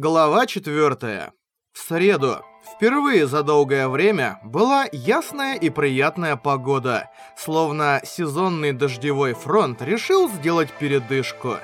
Глава 4. В среду, впервые за долгое время, была ясная и приятная погода, словно сезонный дождевой фронт решил сделать передышку.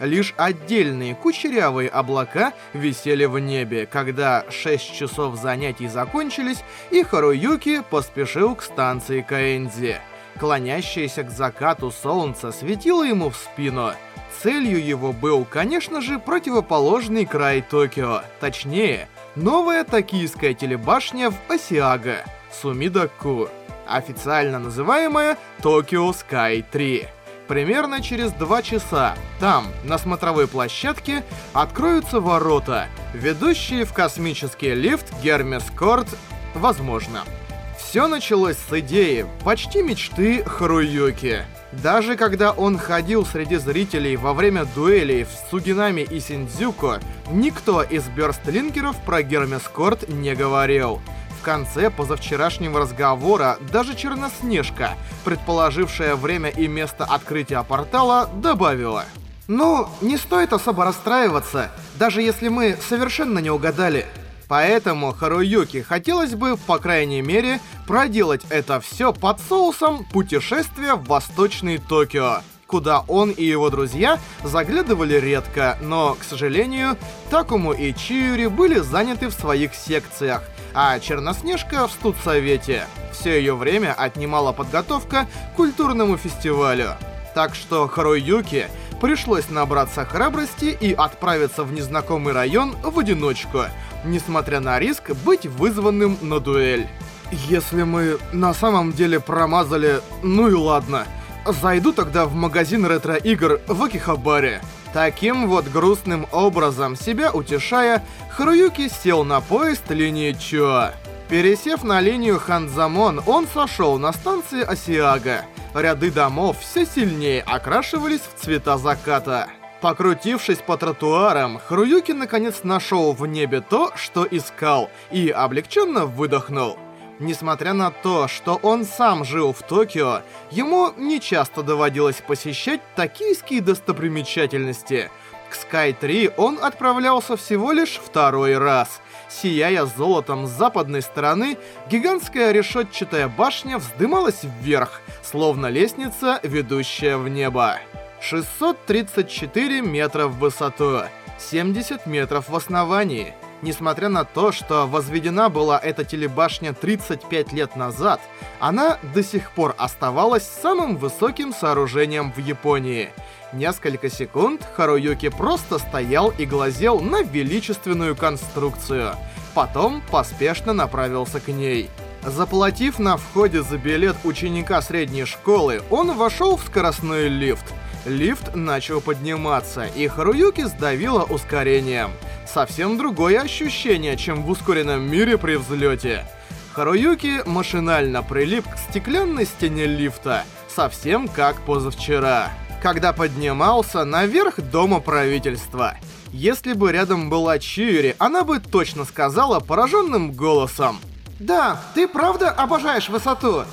Лишь отдельные кучерявые облака висели в небе, когда 6 часов занятий закончились, и Харуюки поспешил к станции Каэнзи. Клонящееся к закату солнце светило ему в спину — Целью его был, конечно же, противоположный край Токио, точнее, новая токийская телебашня в Осиага, Сумидаку, официально называемая Токио Скай 3. Примерно через два часа там, на смотровой площадке, откроются ворота, ведущие в космический лифт Гермес Корт, возможно. Все началось с идеи, почти мечты Харуюки. Даже когда он ходил среди зрителей во время дуэлей в Сугинами и Синдзюко, никто из бёрстлинкеров про Гермескорт не говорил. В конце позавчерашнего разговора даже Черноснежка, предположившая время и место открытия портала, добавила. «Ну, не стоит особо расстраиваться, даже если мы совершенно не угадали». Поэтому Харуюки хотелось бы, по крайней мере, проделать это все под соусом путешествия в Восточный Токио, куда он и его друзья заглядывали редко, но, к сожалению, Такому и Чиури были заняты в своих секциях, а Черноснежка в студсовете. Все ее время отнимала подготовка к культурному фестивалю. Так что Харуюки пришлось набраться храбрости и отправиться в незнакомый район в одиночку, несмотря на риск быть вызванным на дуэль. Если мы на самом деле промазали, ну и ладно. Зайду тогда в магазин ретро-игр в Акихабаре. Таким вот грустным образом, себя утешая, Харуюки сел на поезд линии Чуа. Пересев на линию Ханзамон, он сошел на станции Осиага. Ряды домов все сильнее окрашивались в цвета заката. Покрутившись по тротуарам, Харуюки наконец нашел в небе то, что искал, и облегченно выдохнул. Несмотря на то, что он сам жил в Токио, ему нечасто доводилось посещать токийские достопримечательности. К Sky 3 он отправлялся всего лишь второй раз — Сияя золотом с западной стороны, гигантская решетчатая башня вздымалась вверх, словно лестница, ведущая в небо. 634 метра в высоту, 70 метров в основании. Несмотря на то, что возведена была эта телебашня 35 лет назад, она до сих пор оставалась самым высоким сооружением в Японии. Несколько секунд Харуюки просто стоял и глазел на величественную конструкцию. Потом поспешно направился к ней. Заплатив на входе за билет ученика средней школы, он вошел в скоростной лифт. Лифт начал подниматься, и Харуюки сдавило ускорением. Совсем другое ощущение, чем в ускоренном мире при взлете. Харуюки машинально прилип к стеклянной стене лифта, совсем как позавчера когда поднимался наверх дома правительства. Если бы рядом была Чиури, она бы точно сказала пораженным голосом. «Да, ты правда обожаешь высоту?»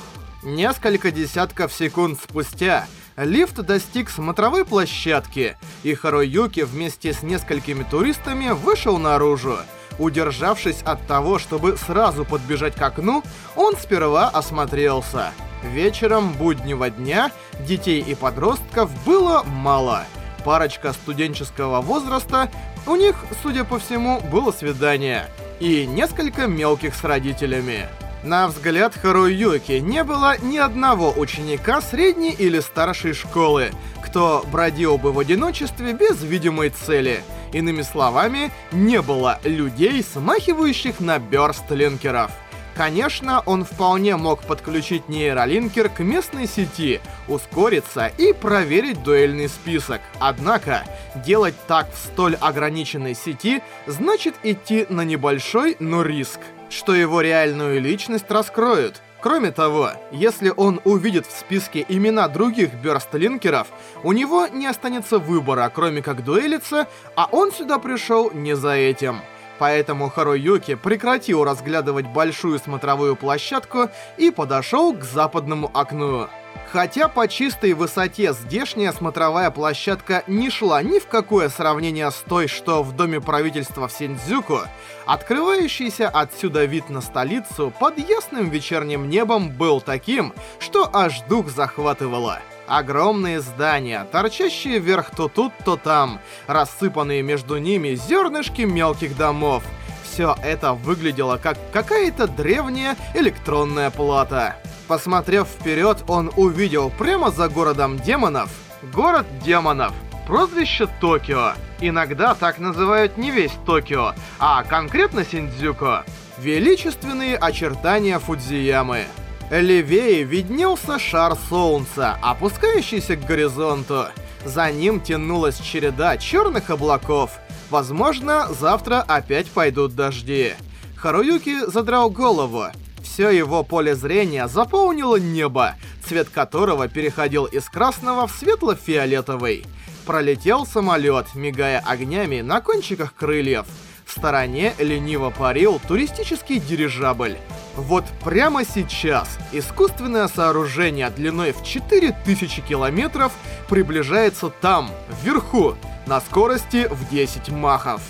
Несколько десятков секунд спустя лифт достиг смотровой площадки, и Харуюки вместе с несколькими туристами вышел наружу. Удержавшись от того, чтобы сразу подбежать к окну, он сперва осмотрелся. Вечером буднего дня детей и подростков было мало. Парочка студенческого возраста, у них, судя по всему, было свидание. И несколько мелких с родителями. На взгляд Харуюки не было ни одного ученика средней или старшей школы, кто бродил бы в одиночестве без видимой цели. Иными словами, не было людей, смахивающих на бёрстлинкеров. Конечно, он вполне мог подключить нейролинкер к местной сети, ускориться и проверить дуэльный список. Однако, делать так в столь ограниченной сети значит идти на небольшой, но риск, что его реальную личность раскроют. Кроме того, если он увидит в списке имена других бёрстлинкеров, у него не останется выбора, кроме как дуэлиться, а он сюда пришел не за этим. Поэтому Харуюки прекратил разглядывать большую смотровую площадку и подошел к западному окну. Хотя по чистой высоте здешняя смотровая площадка не шла ни в какое сравнение с той, что в доме правительства в Синдзюку, открывающийся отсюда вид на столицу под ясным вечерним небом был таким, что аж дух захватывало. Огромные здания, торчащие вверх то тут, то там, рассыпанные между ними зернышки мелких домов. Все это выглядело как какая-то древняя электронная плата. Посмотрев вперед, он увидел прямо за городом демонов город демонов, прозвище Токио. Иногда так называют не весь Токио, а конкретно Синдзюко. Величественные очертания Фудзиямы. Левее виднелся шар солнца, опускающийся к горизонту. За ним тянулась череда черных облаков. Возможно, завтра опять пойдут дожди. Харуюки задрал голову. Все его поле зрения заполнило небо, цвет которого переходил из красного в светло-фиолетовый. Пролетел самолет, мигая огнями на кончиках крыльев. В стороне лениво парил туристический дирижабль. Вот прямо сейчас искусственное сооружение длиной в 4000 километров приближается там, вверху, на скорости в 10 махов.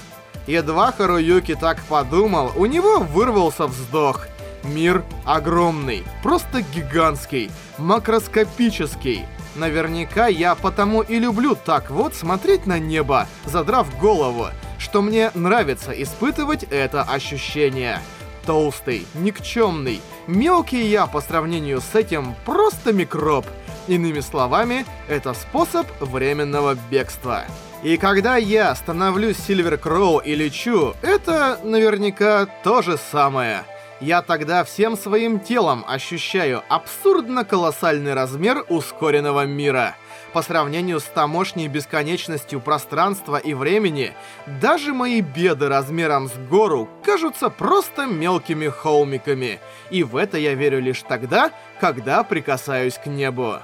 Едва Харуюки так подумал, у него вырвался вздох — Мир огромный, просто гигантский, макроскопический. Наверняка я потому и люблю так вот смотреть на небо, задрав голову, что мне нравится испытывать это ощущение. Толстый, никчемный, мелкий я по сравнению с этим просто микроб. Иными словами, это способ временного бегства. И когда я становлюсь Сильвер Кроу и лечу, это наверняка то же самое — я тогда всем своим телом ощущаю абсурдно колоссальный размер ускоренного мира. По сравнению с тамошней бесконечностью пространства и времени, даже мои беды размером с гору кажутся просто мелкими холмиками. И в это я верю лишь тогда, когда прикасаюсь к небу.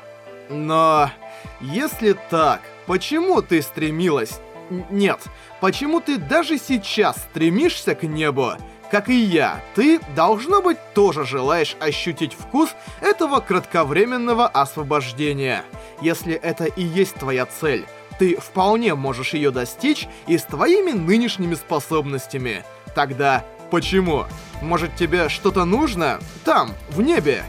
Но... Если так, почему ты стремилась... Нет, почему ты даже сейчас стремишься к небу? Как и я, ты, должно быть, тоже желаешь ощутить вкус этого кратковременного освобождения. Если это и есть твоя цель, ты вполне можешь ее достичь и с твоими нынешними способностями. Тогда почему? Может тебе что-то нужно? Там, в небе?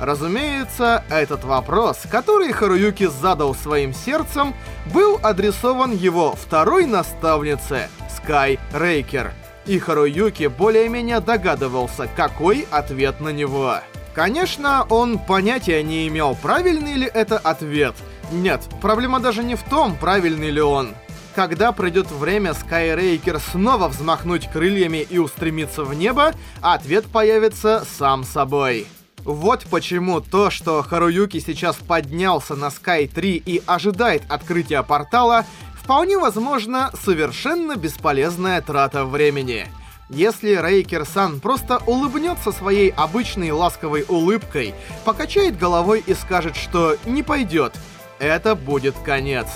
Разумеется, этот вопрос, который Харуюки задал своим сердцем, был адресован его второй наставнице, Скай Рейкер и Харуюки более-менее догадывался, какой ответ на него. Конечно, он понятия не имел, правильный ли это ответ. Нет, проблема даже не в том, правильный ли он. Когда придет время Скайрейкер снова взмахнуть крыльями и устремиться в небо, ответ появится сам собой. Вот почему то, что Харуюки сейчас поднялся на Sky 3 и ожидает открытия портала, вполне возможно совершенно бесполезная трата времени. Если Рейкер-сан просто улыбнется своей обычной ласковой улыбкой, покачает головой и скажет, что не пойдет, это будет конец.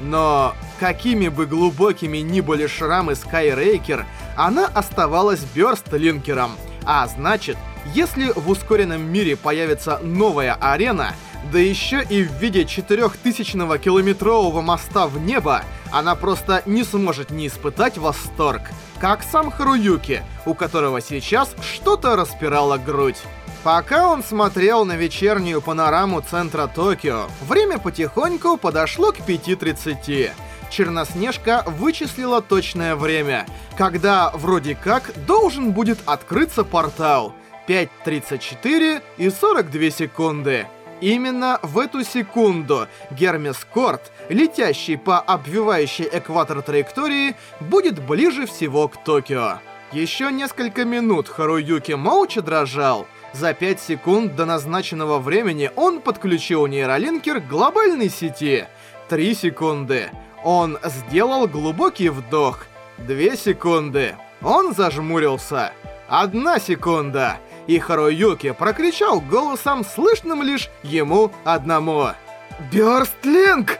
Но какими бы глубокими ни были шрамы Скайрейкер, она оставалась Бёрстлинкером. А значит, если в ускоренном мире появится новая арена — да еще и в виде четырехтысячного километрового моста в небо, она просто не сможет не испытать восторг. Как сам Харуюки, у которого сейчас что-то распирало грудь. Пока он смотрел на вечернюю панораму центра Токио, время потихоньку подошло к 5.30. Черноснежка вычислила точное время, когда вроде как должен будет открыться портал. 5.34 и 42 секунды. Именно в эту секунду Гермес Корт, летящий по обвивающей экватор траектории, будет ближе всего к Токио. Еще несколько минут Харуюки молча дрожал. За 5 секунд до назначенного времени он подключил нейролинкер к глобальной сети. 3 секунды. Он сделал глубокий вдох. 2 секунды. Он зажмурился. Одна секунда и Харуюки прокричал голосом, слышным лишь ему одному. «Бёрстлинг!»